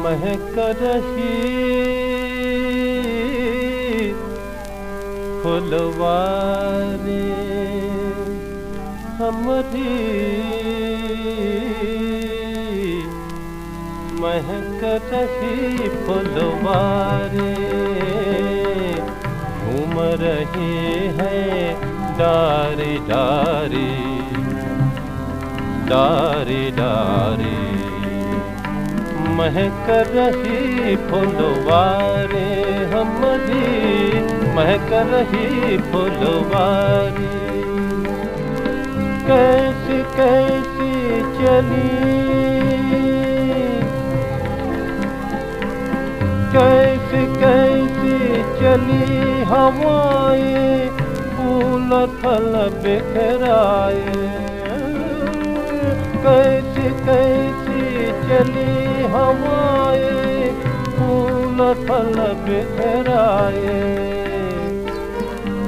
महक रही फुलवारी हमारी। महक रही फुलवारी घूम रही है डारी डारी। डारी डारी। महक रही फुलवारी हमारी। महक रही फुलवारी। कैसी कैसी चली। कैसी कैसी चली हवाएँ। फूल फल बिखराए। कैसी कैसी चली हवाएँ फूल फल बिखराए।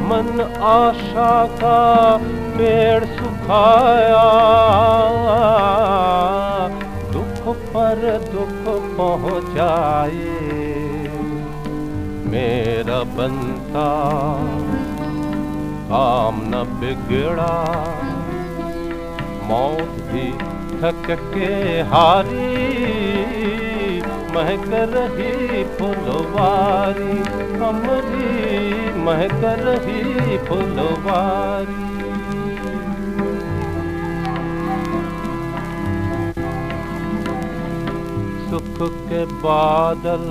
मन आशा का पेड़ सुखाया। दुख पर दुख पहुँचाए। मेरा बनता, काम न बिगड़ा। मौत भी थक के हारी महक रही फुलवारी हमारी महक रही फुलवारी सुख के बादल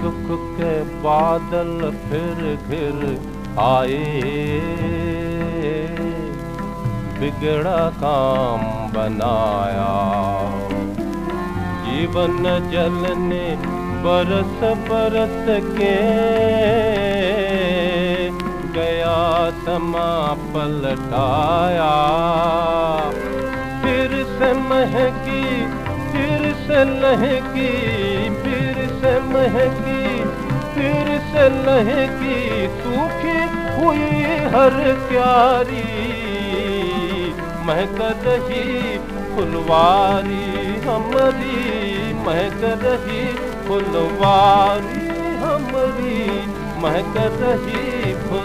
सुख के बादल फिर घिर आए बिगड़ा काम बनाया। जीवन जल ने बरस बरस के गया समा पलटाया। फिर से महकी, फिर से लहकी, फिर से महकी, फिर से लहकी, सूखी हुई हर क्यारी महक रही फुलवारी हमारी महक रही फुलवारी हमारी महक रही फुलवारी